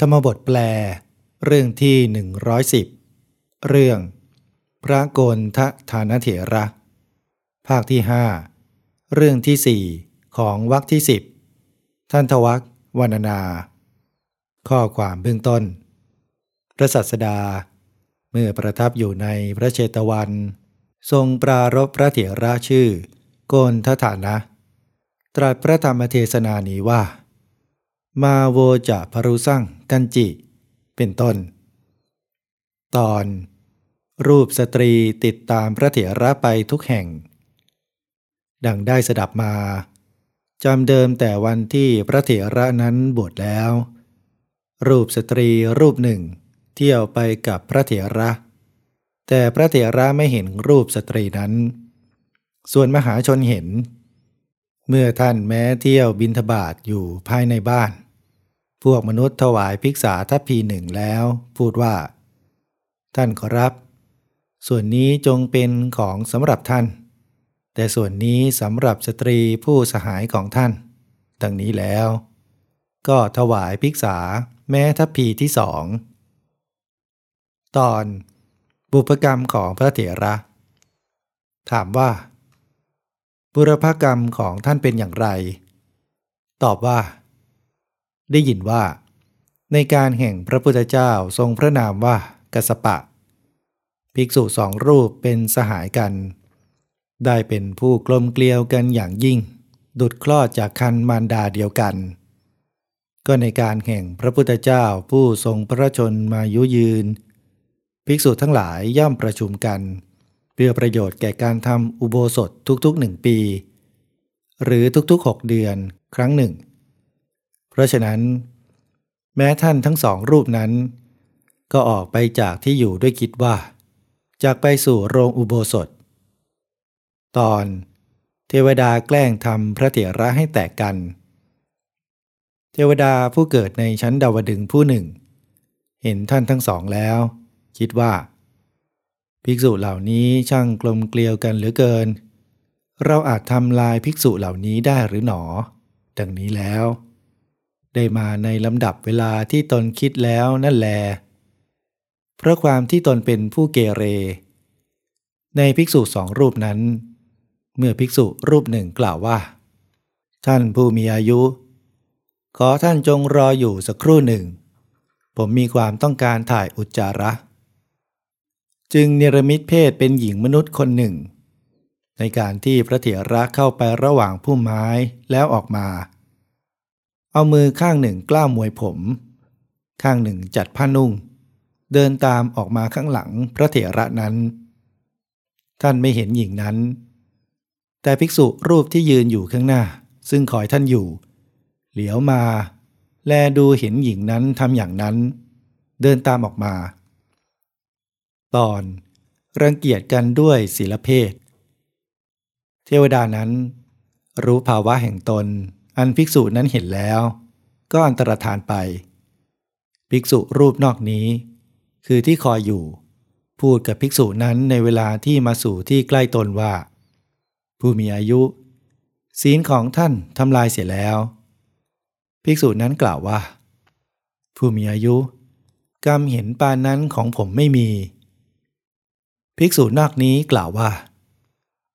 ธรรมบทแปล เรื่องที่ 110 เรื่อง พระโกนทฐานเถระ ภาคที่ 5 เรื่องที่สี่ของวรรคที่ 10 ท่านทวักวรรณนา ข้อความเบื้องต้น พระสัสดา เมื่อประทับอยู่ในพระเชตวัน ทรงปรารบพระเถระชื่อ โกนทฐานะ ตรัสพระธรรมเทศนานี้ว่า มาโวจะพรุสั่ง กันจิ เป็นต้น ตอน รูปสตรีติดตามพระเถระไปทุกแห่ง ดังได้สดับมาจำเดิมแต่วันที่พระเถระนั้นบวชแล้ว รูปสตรีรูปหนึ่ง เที่ยวไปกับพระเถระ แต่พระเถระไม่เห็นรูปสตรีนั้น ส่วนมหาชนเห็น เมื่อท่านแม้เที่ยวบินทบาทอยู่ภายในบ้าน พวกมนุษย์ถวายภิกษาทัพพีหนึ่งแล้ว พูดว่า ท่านขอรับ ส่วนนี้จงเป็นของสำหรับท่าน แต่ส่วนนี้สำหรับสตรีผู้สหายของท่าน ดังนี้แล้ว ก็ถวายภิกษาแม้ทัพพีที่สองตอนบุพกรรมของพระเถระ ถามว่า บุรพกรรมของท่านเป็นอย่างไร ตอบว่า ได้ยินว่า ในการแห่งพระพุทธเจ้าทรงพระนามว่ากัสปะ ภิกษุสองรูปเป็นสหายกัน ได้เป็นผู้กลมเกลียวกันอย่างยิ่ง ดุดคลอดจากคันมารดาเดียวกัน ก็ในการแห่งพระพุทธเจ้าผู้ทรงพระชนมายุยืน ภิกษุทั้งหลายย่อมประชุมกันเพื่อประโยชน์แก่การทำอุโบสถทุกๆหนึ่งปี หรือทุกๆหกเดือนครั้งหนึ่ง เพราะฉะนั้น แม้ท่านทั้งสองรูปนั้น ก็ออกไปจากที่อยู่ด้วยคิดว่าจากไปสู่โรงอุโบสถ ตอนเทวดาแกล้งทำพระเถระให้แตกกัน เทวดาผู้เกิดในชั้นดาวดึงผู้หนึ่ง เห็นท่านทั้งสองแล้ว คิดว่า ภิกษุเหล่านี้ช่างกลมเกลียวกันเหลือเกิน เราอาจทำลายภิกษุเหล่านี้ได้หรือหนอ ดังนี้แล้ว ได้มาในลำดับเวลาที่ตนคิดแล้วนั่นแล เพราะความที่ตนเป็นผู้เกเร ในภิกษุสองรูปนั้น เมื่อภิกษุรูปหนึ่งกล่าวว่า ท่านผู้มีอายุ ขอท่านจงรออยู่สักครู่หนึ่ง ผมมีความต้องการถ่ายอุจจาระ จึงเนรมิตเพศเป็นหญิงมนุษย์คนหนึ่ง ในการที่พระเถระเข้าไประหว่างผู้ไม้แล้วออกมา เอามือข้างหนึ่งกล้ามวยผม ข้างหนึ่งจัดผ้านุ่ง เดินตามออกมาข้างหลังพระเถระนั้น ท่านไม่เห็นหญิงนั้น แต่ภิกษุรูปที่ยืนอยู่ข้างหน้า ซึ่งคอยท่านอยู่ เหลียวมา แลดูเห็นหญิงนั้นทำอย่างนั้น เดินตามออกมา ตอนรังเกียจกันด้วยศีลเพศ เทวดานั้น รู้ภาวะแห่งตน อันภิกษุนั้นเห็นแล้ว ก็อันตรธานไป ภิกษุรูปนอกนี้ คือที่คอยอยู่ พูดกับภิกษุนั้นในเวลาที่มาสู่ที่ใกล้ตนว่า ผู้มีอายุ ศีลของท่านทำลายเสียแล้ว ภิกษุนั้นกล่าวว่า ผู้มีอายุ กรรมเห็นปานนั้นของผมไม่มี ภิกษุนอกนี้กล่าวว่า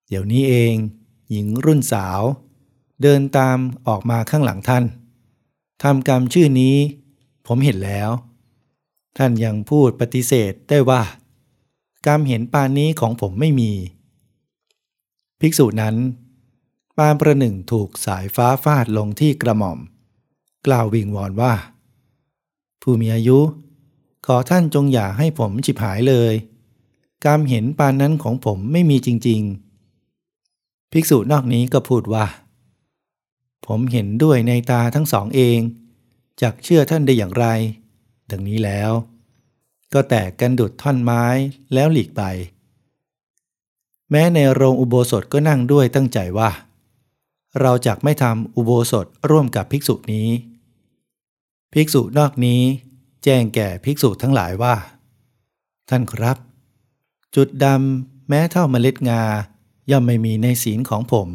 เดี๋ยวนี้เอง หญิงรุ่นสาว เดินตามออกมาข้างหลังท่านทำกรรมชื่อนี้ ผมเห็นแล้ว ท่านยังพูดปฏิเสธได้ว่า กรรมเห็นปานนี้ของผมไม่มี ภิกษุนั้น ปานประหนึ่งถูกสายฟ้าฟาดลงที่กระหม่อม กล่าววิงวอนว่า ผู้มีอายุ ขอท่านจงอย่าให้ผมฉิบหายเลย กรรมเห็นปานนั้นของผมไม่มีจริง ๆ ภิกษุนอกนี้ก็พูดว่า ผมเห็นด้วยในตาทั้งสองเองจักเชื่อท่านได้อย่างไร ดังนี้แล้ว ก็แตกกันดุดท่อนไม้แล้วหลีกไป แม้ในโรงอุโบสถก็นั่งด้วยตั้งใจว่า เราจักไม่ทำอุโบสถร่วมกับภิกษุนี้ ภิกษุนอกนี้แจ้งแก่ภิกษุทั้งหลายว่า ท่านครับ จุดดำแม้เท่าเมล็ดงาย่อมไม่มีในศีลของผม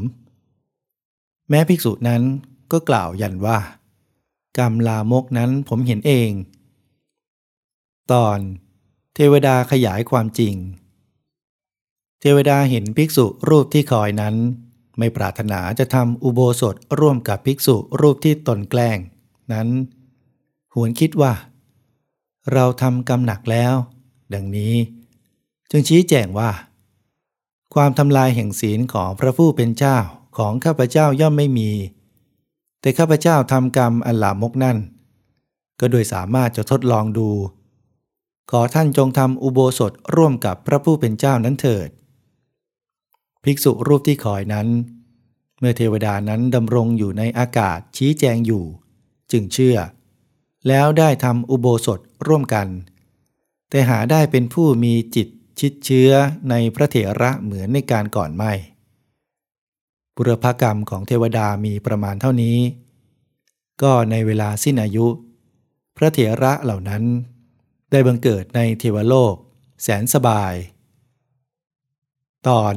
แม้ภิกษุนั้นก็กล่าวยันว่า กรรมลามกนั้นผมเห็นเอง ตอนเทวดาขยายความจริง เทวดาเห็นภิกษุรูปที่คอยนั้น ไม่ปรารถนาจะทำอุโบสถร่วมกับภิกษุรูปที่ตนแกล้ง นั้น หวนคิดว่า เราทำกรรมหนักแล้ว ดังนี้ จึงชี้แจงว่า ความทำลายแห่งศีลของพระผู้เป็นเจ้า ของข้าพเจ้าย่อมไม่มี แต่ข้าพเจ้าทำกรรมอันหลามกนั่น ก็โดยสามารถจะทดลองดู ขอท่านจงทำอุโบสถร่วมกับพระผู้เป็นเจ้านั้นเถิด ภิกษุรูปที่คอยนั้น เมื่อเทวดานั้นดำรงอยู่ในอากาศชี้แจงอยู่ จึงเชื่อ แล้วได้ทำอุโบสถร่วมกัน แต่หาได้เป็นผู้มีจิตชิดเชื้อในพระเถระเหมือนในการก่อนไม่ บุรพกรรมของเทวดามีประมาณเท่านี้ ก็ในเวลาสิ้นอายุ พระเถระเหล่านั้น ได้บังเกิดในเทวโลก แสนสบาย ตอน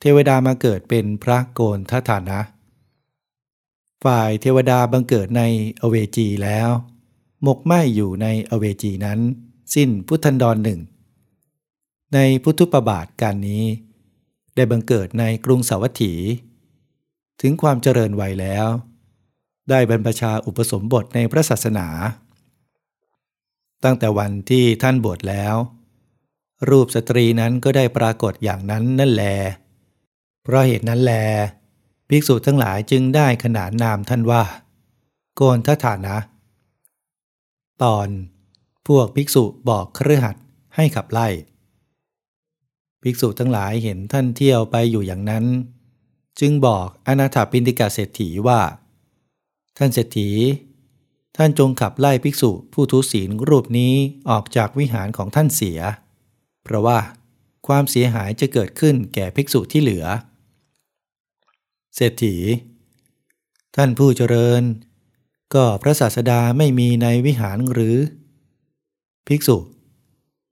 เทวดามาเกิดเป็นพระโกนทัฐานะ ฝ่ายเทวดาบังเกิดในอเวจีแล้ว หมกไหมอยู่ในอเวจีนั้น สิ้นพุทธันดรหนึ่ง ในพุทธุปบาทการนี้ ได้บังเกิดในกรุงสาวัตถี ถึงความเจริญวัยแล้ว ได้บรรพชาอุปสมบทในพระศาสนา ตั้งแต่วันที่ท่านบวชแล้ว รูปสตรีนั้นก็ได้ปรากฏอย่างนั้นนั่นแล เพราะเหตุนั้นแล ภิกษุทั้งหลายจึงได้ขนานนามท่านว่า โกนทฐานะ ตอนพวกภิกษุบอกเครือขัดให้ขับไล่ ภิกษุทั้งหลายเห็นท่านเที่ยวไปอยู่อย่างนั้น จึงบอกอนาถาปินติกาเศรษฐีว่า ท่านเศรษฐี ท่านจงขับไล่ภิกษุผู้ทุศีลรูปนี้ออกจากวิหารของท่านเสีย เพราะว่าความเสียหายจะเกิดขึ้นแก่ภิกษุที่เหลือ เศรษฐี ท่านผู้เจริญ ก็พระศาสดาไม่มีในวิหารหรือ ภิกษุ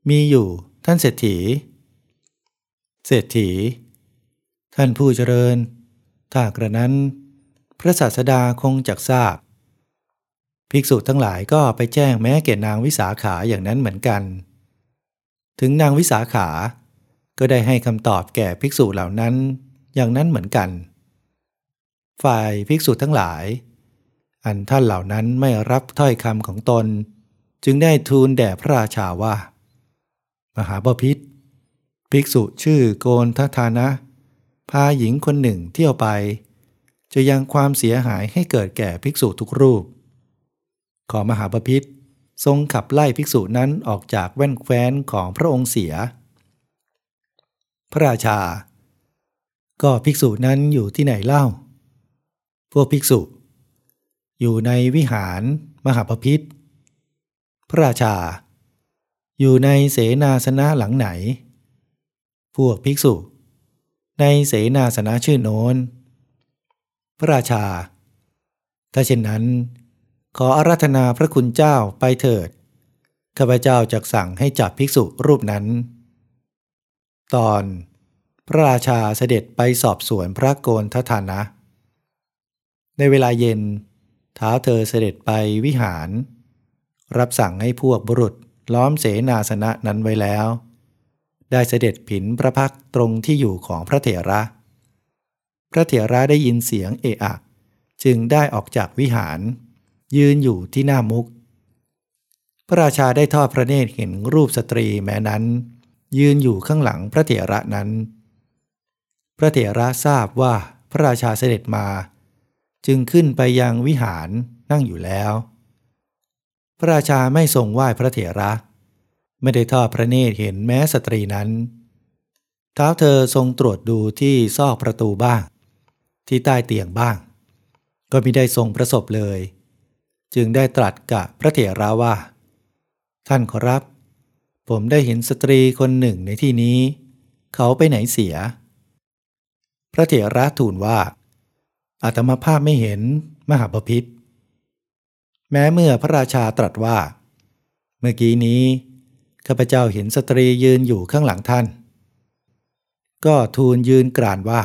มีอยู่ท่านเศรษฐี เศรษฐี ท่านผู้เจริญ ถ้ากระนั้น พระศาสดาคงจักทราบ ภิกษุทั้งหลายก็ไปแจ้งแม้แก่นางวิสาขาอย่างนั้นเหมือนกัน ถึงนางวิสาขา ก็ได้ให้คำตอบแก่ภิกษุเหล่านั้นอย่างนั้นเหมือนกัน ฝ่ายภิกษุทั้งหลาย อันท่านเหล่านั้นไม่รับถ้อยคำของตน จึงได้ทูลแด่พระราชาว่า มหาบพิษภิกษุชื่อโกนทัทานะ พาหญิงคนหนึ่งเที่ยวไป จะยังความเสียหายให้เกิดแก่ภิกษุทุกรูป ขอมหาปพิธทรงขับไล่ภิกษุนั้นออกจากแว่นแคว้นของพระองค์เสีย พระราชา ก็ภิกษุนั้นอยู่ที่ไหนเล่า พวกภิกษุ อยู่ในวิหารมหาปพิธพระราชา อยู่ในเสนาสนะหลังไหน พวกภิกษุ ในเสนาสนะชื่อโน้น พระราชา ถ้าเช่นนั้น ขออารัธนาพระคุณเจ้าไปเถิด ข้าพเจ้าจะสั่งให้จับภิกษุรูปนั้น ตอน พระราชาเสด็จไปสอบสวนพระโกนทัฐานะ ในเวลาเย็นท้าเธอเสด็จไปวิหาร รับสั่งให้พวกบุรุษล้อมเสนาสนะนั้นไว้แล้ว ได้เสด็จผินพระพักตรงที่อยู่ของพระเถระ พระเถระได้ยินเสียงเอะอะ จึงได้ออกจากวิหาร ยืนอยู่ที่หน้ามุก พระราชาได้ทอดพระเนตรเห็นรูปสตรีแม้นั้น ยืนอยู่ข้างหลังพระเถระนั้น พระเถระทราบว่าพระราชาเสด็จมา จึงขึ้นไปยังวิหารนั่งอยู่แล้ว พระราชาไม่ทรงไหว้พระเถระ ไม่ได้ทอดพระเนตรเห็นแม้สตรีนั้น เท้าเธอทรงตรวจดูที่ซอกประตูบ้าง ที่ใต้เตียงบ้าง ก็ไม่ได้ทรงประสบเลย จึงได้ตรัสกับพระเถระว่า ท่านขอรับ ผมได้เห็นสตรีคนหนึ่งในที่นี้ เขาไปไหนเสีย พระเถระทูลว่าอาตมาภาพไม่เห็นมหาปพิธแม้เมื่อพระราชาตรัสว่า เมื่อกี้นี้ ข้าพเจ้าเห็นสตรียืนอยู่ข้างหลังท่าน ก็ทูลยืนกรานว่า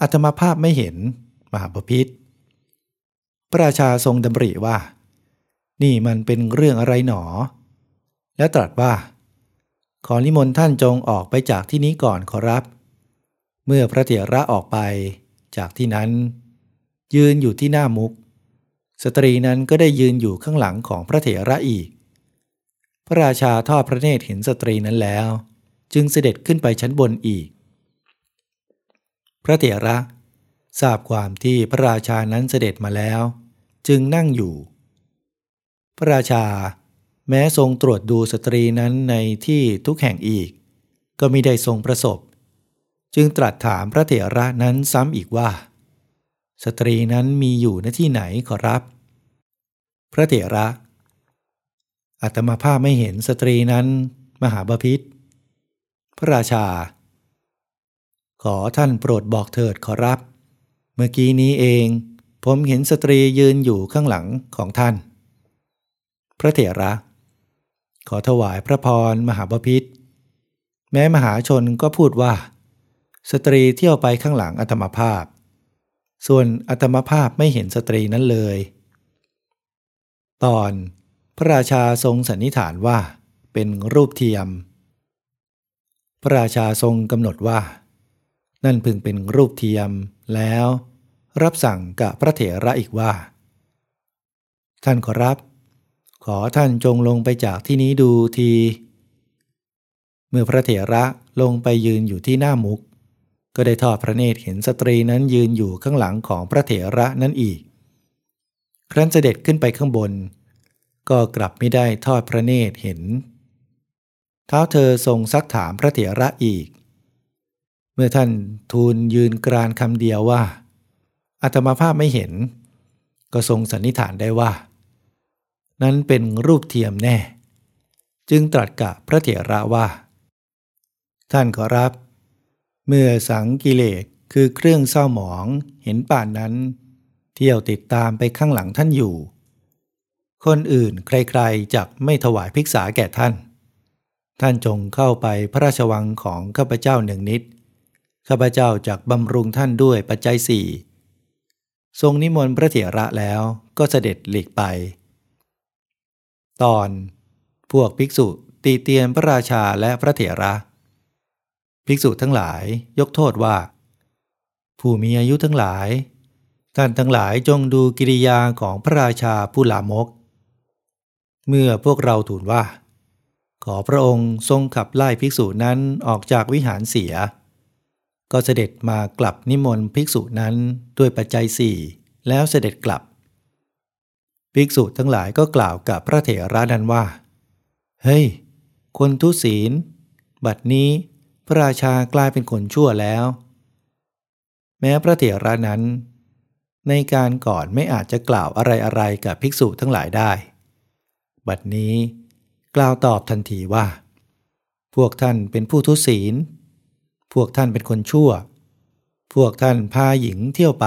อัตมาภาพไม่เห็น มหาปพิธพระราชาทรงดำริว่า นี่มันเป็นเรื่องอะไรหนอ แล้วตรัสว่า ขอนิมนต์ท่านจงออกไปจากที่นี้ก่อนขอรับ เมื่อพระเถระออกไปจากที่นั้น ยืนอยู่ที่หน้ามุก สตรีนั้นก็ได้ยืนอยู่ข้างหลังของพระเถระอีก พระราชาทอดพระเนตรเห็นสตรีนั้นแล้ว จึงเสด็จขึ้นไปชั้นบนอีก พระเถระทราบความที่พระราชานั้นเสด็จมาแล้ว จึงนั่งอยู่ พระราชาแม้ทรงตรวจดูสตรีนั้นในที่ทุกแห่งอีก ก็มิได้ทรงประสบ จึงตรัสถามพระเถระนั้นซ้ำอีกว่า สตรีนั้นมีอยู่ณที่ไหนขอรับ พระเถระ อาตมาภาพไม่เห็นสตรีนั้น มหาบพิตร พระราชา ขอท่านโปรดบอกเถิดขอรับ เมื่อกี้นี้เอง ผมเห็นสตรียืนอยู่ข้างหลังของท่าน พระเถระ ขอถวายพระพรมหาบพิตร แม้มหาชนก็พูดว่า สตรีเที่ยวไปข้างหลังอาตมาภาพ ส่วนอาตมาภาพไม่เห็นสตรีนั้นเลย ตอน พระราชาทรงสันนิษฐานว่า เป็นรูปเทียม พระราชาทรงกำหนดว่า นั่นพึงเป็นรูปเทียมแล้ว รับสั่งกับพระเถระอีกว่า ท่านขอรับ ขอท่านจงลงไปจากที่นี้ดูที เมื่อพระเถระลงไปยืนอยู่ที่หน้ามุก ก็ได้ทอดพระเนตรเห็นสตรีนั้นยืนอยู่ข้างหลังของพระเถระนั้นอีก ครั้นเสด็จขึ้นไปข้างบน ก็กลับไม่ได้ทอดพระเนตรเห็น เท้าเธอทรงซักถามพระเถระอีก เมื่อท่านทูลยืนกรานคำเดียวว่าอัตมาภาพไม่เห็น ก็ทรงสันนิษฐานได้ว่า นั้นเป็นรูปเทียมแน่ จึงตรัสกับพระเถระว่า ท่านขอรับ เมื่อสังกิเลสคือเครื่องเศร้าหมองเห็นป่านนั้น เที่ยวติดตามไปข้างหลังท่านอยู่ คนอื่นใครๆจักไม่ถวายภิกษาแก่ท่าน ท่านจงเข้าไปพระราชวังของข้าพเจ้าหนึ่งนิด ข้าพเจ้าจักบำรุงท่านด้วยปัจจัยสี่ทรงนิมนต์พระเถระแล้วก็เสด็จหลีกไป ตอน พวกภิกษุตีเตียนพระราชาและพระเถระ ภิกษุทั้งหลายยกโทษว่า ผู้มีอายุทั้งหลาย ท่านทั้งหลายจงดูกิริยาของพระราชาผู้ลามก เมื่อพวกเราทูลว่า ขอพระองค์ทรงขับไล่ภิกษุนั้นออกจากวิหารเสีย ก็เสด็จมากลับนิมนต์ภิกษุนั้นด้วยปัจจัยสี่แล้วเสด็จกลับ ภิกษุทั้งหลายก็กล่าวกับพระเถระนั้นว่า เฮ้ย คนทุศีล บัดนี้พระราชากลายเป็นคนชั่วแล้ว แม้พระเถระนั้น ในการก่อนไม่อาจจะกล่าวอะไรอะไรกับภิกษุทั้งหลายได้ บัดนี้ กล่าวตอบทันทีว่า พวกท่านเป็นผู้ทุศีล พวกท่านเป็นคนชั่ว พวกท่านพาหญิงเที่ยวไป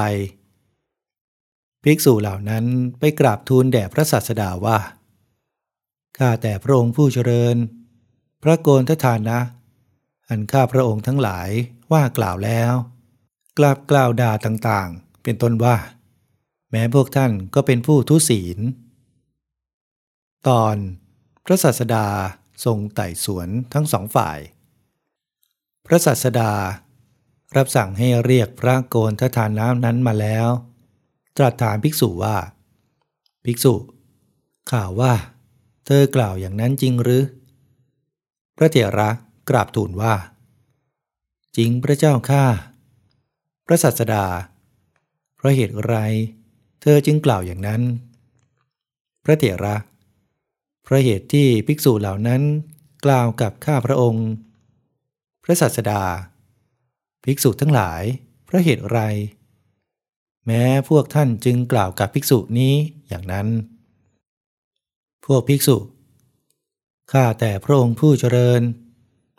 ภิกษุเหล่านั้นไปกราบทูลแด่พระศาสดาว่า ข้าแต่พระองค์ผู้เจริญ พระโกนทฐานนะอันข้าพระองค์ทั้งหลายว่ากล่าวแล้ว กราบกล่าวด่าต่างๆ เป็นต้นว่า แม้พวกท่านก็เป็นผู้ทุศีล ตอนพระศาสดาทรงไต่สวนทั้งสองฝ่าย พระศาสดา รับสั่งให้เรียกพระโกนทฐานน้ำนั้นมาแล้ว ตรัสถามภิกษุว่า ภิกษุ ข่าวว่า เธอกล่าวอย่างนั้นจริงหรือ พระเถระกราบทูลว่า จริงพระเจ้าข้าพระสัสดา เพราะเหตุไร เธอจึงกล่าวอย่างนั้น พระเถระ เพราะเหตุที่ภิกษุเหล่านั้นกล่าวกับข้าพระองค์ พระสัสดา ภิกษุทั้งหลาย เพราะเหตุไร แม้พวกท่านจึงกล่าวกับภิกษุนี้อย่างนั้น พวกภิกษุ ข้าแต่พระองค์ผู้เจริญ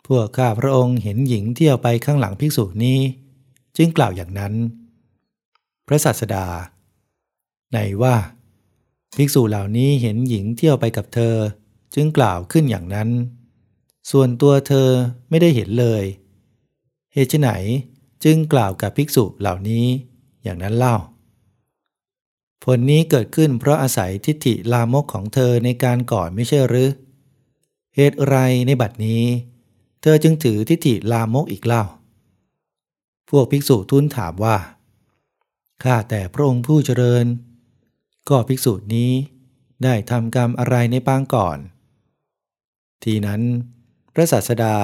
พวกข้าพระองค์เห็นหญิงเที่ยวไปข้างหลังภิกษุนี้ จึงกล่าวอย่างนั้น พระสัสดา ในว่า ภิกษุเหล่านี้เห็นหญิงเที่ยวไปกับเธอ จึงกล่าวขึ้นอย่างนั้น ส่วนตัวเธอไม่ได้เห็นเลย เหตุไหนจึงกล่าวกับภิกษุเหล่านี้อย่างนั้นเล่า ผลนี้เกิดขึ้นเพราะอาศัยทิฏฐิลามกของเธอในการก่อนไม่ใช่หรือ เหตุไรในบัดนี้ เธอจึงถือทิฏฐิลามกอีกเล่า พวกภิกษุทูลถามว่า ข้าแต่พระองค์ผู้เจริญ ก็ภิกษุนี้ได้ทำกรรมอะไรในปางก่อน ทีนั้น พระศาสดา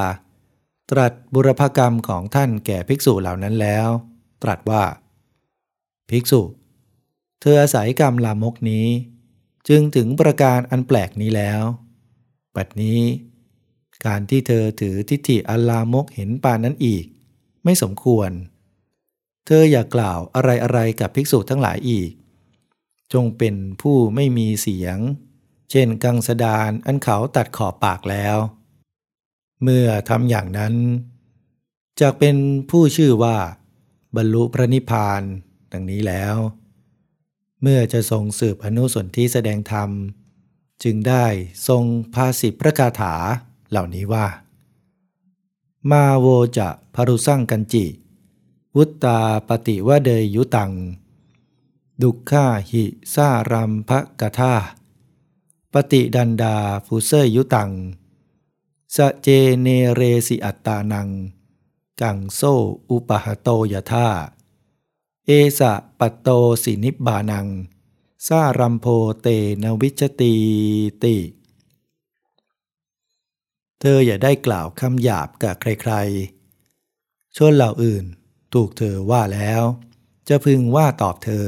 ตรัสบุรพกรรมของท่านแก่ภิกษุเหล่านั้นแล้ว ตรัสว่า ภิกษุ เธออาศัยกรรมลามกนี้ จึงถึงประการอันแปลกนี้แล้วบัดนี้ การที่เธอถือทิฏฐิอัลลามกเห็นปานนั้นอีก ไม่สมควร เธออย่ากล่าวอะไรอะไรกับภิกษุทั้งหลายอีก จงเป็นผู้ไม่มีเสียง เช่นกังสดานอันเขาตัดขอบปากแล้ว เมื่อทำอย่างนั้นจะเป็นผู้ชื่อว่า บรรลุพระนิพพานดังนี้แล้ว เมื่อจะทรงสืบอนุสนที่แสดงธรรม จึงได้ทรงภาสิพระคาถาเหล่านี้ว่า มาโวจะพรุสั่งกันจิ วุตตาปฏิวเดยยุตัง ดุข้าหิซารัมภกทาปฏิดันดาฟูเซยุตัง สเจเนเรสิอัตตานัง กังโซอุปหโตยธาเอสะปัตโตสินิบบานังซารัมโพเตนวิชตีติ เธออย่าได้กล่าวคำหยาบกับใครๆ ชนเหล่าอื่นถูกเธอว่าแล้ว จะพึงว่าตอบเธอ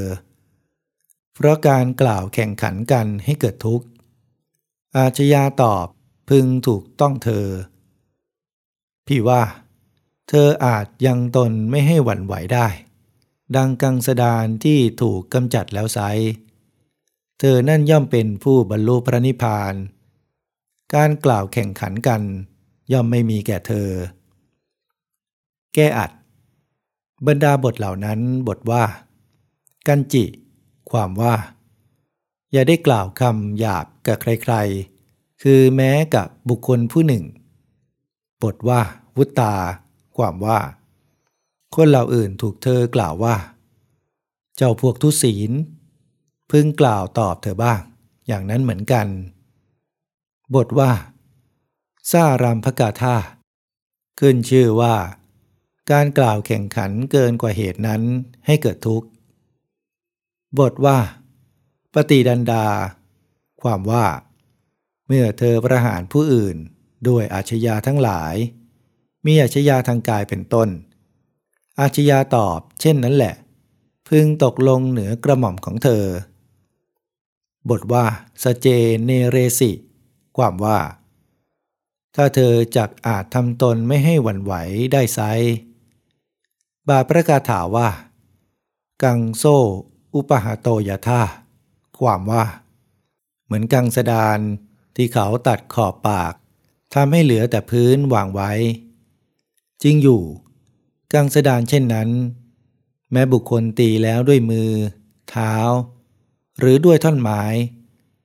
เพราะการกล่าวแข่งขันกันให้เกิดทุกข์ อาชญาตอบพึงถูกต้องเธอ พี่ว่า เธออาจยังตนไม่ให้หวั่นไหวได้ ดังกังสดานที่ถูกกำจัดแล้วไซเธอนั่นย่อมเป็นผู้บรรลุพระนิพพาน การกล่าวแข่งขันกัน ย่อมไม่มีแก่เธอ แก้อัด บรรดาบทเหล่านั้นบทว่า กันจิ ความว่า อย่าได้กล่าวคำหยาบกับใครๆ คือแม้กับบุคคลผู้หนึ่ง บทว่า วุตตา ความว่า คนเหล่าอื่นถูกเธอกล่าวว่า เจ้าพวกทุศีล พึงกล่าวตอบเธอบ้าง อย่างนั้นเหมือนกัน บทว่าซารามพกาธาขึ้นชื่อว่า การกล่าวแข่งขันเกินกว่าเหตุนั้นให้เกิดทุกข์ บทว่า ปฏิดันดา ความว่า เมื่อเธอประหารผู้อื่นด้วยอาชญาทั้งหลาย มีอาชญาทางกายเป็นต้น อาชญาตอบเช่นนั้นแหละ พึงตกลงเหนือกระหม่อมของเธอ บทว่าสเจเนเรสิ ความว่า ถ้าเธอจักอาจทำตนไม่ให้หวั่นไหวได้ไซบาประกาศถาว่า กังโซ อุปหาโตยาธาความว่า เหมือนกังสดานที่เขาตัดขอบปากทำให้เหลือแต่พื้นวางไว้ จริงอยู่ กังสดานเช่นนั้น แม้บุคคลตีแล้วด้วยมือ เท้า หรือด้วยท่อนไม้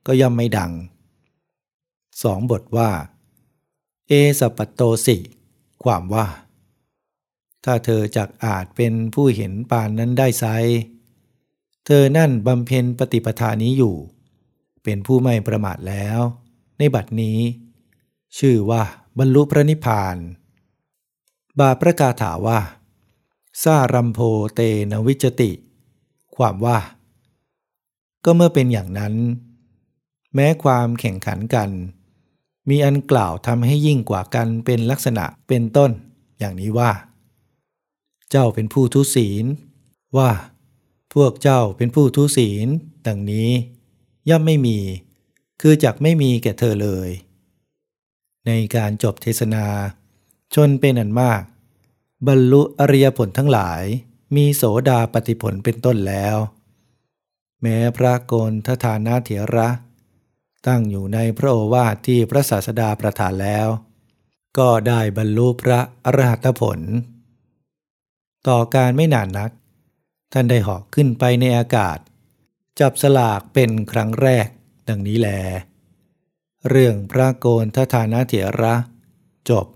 ก็ย่อมไม่ดังสองบทว่า เอสปัตโตสิ ความว่า ถ้าเธอจักอาจเป็นผู้เห็นปานนั้นได้ไซ เธอนั่นบำเพ็ญปฏิปทานี้อยู่ เป็นผู้ไม่ประมาทแล้ว ในบัดนี้ ชื่อว่าบรรลุพระนิพพาน บาประกาถาว่าซารัมโพเตนวิจติ ความว่า ก็เมื่อเป็นอย่างนั้น แม้ความแข่งขันกัน มีอันกล่าวทำให้ยิ่งกว่ากันเป็นลักษณะเป็นต้น อย่างนี้ว่า เจ้าเป็นผู้ทุศีลว่า พวกเจ้าเป็นผู้ทุศีล ดังนี้ ย่อมไม่มี คือจักไม่มีแก่เธอเลย ในการจบเทศนา ชนเป็นอันมาก บรรลุอริยผลทั้งหลาย มีโสดาปฏิผลเป็นต้นแล้ว แม้พระโกนทฐานาเถระ ตั้งอยู่ในพระโอวาทที่พระศาสดาประทานแล้ว ก็ได้บรรลุพระอรหัตผล ต่อการไม่นานนัก ท่านได้เหาะขึ้นไปในอากาศ จับสลากเป็นครั้งแรก ดังนี้แล เรื่องพระโกนทฐานาเถระ จบ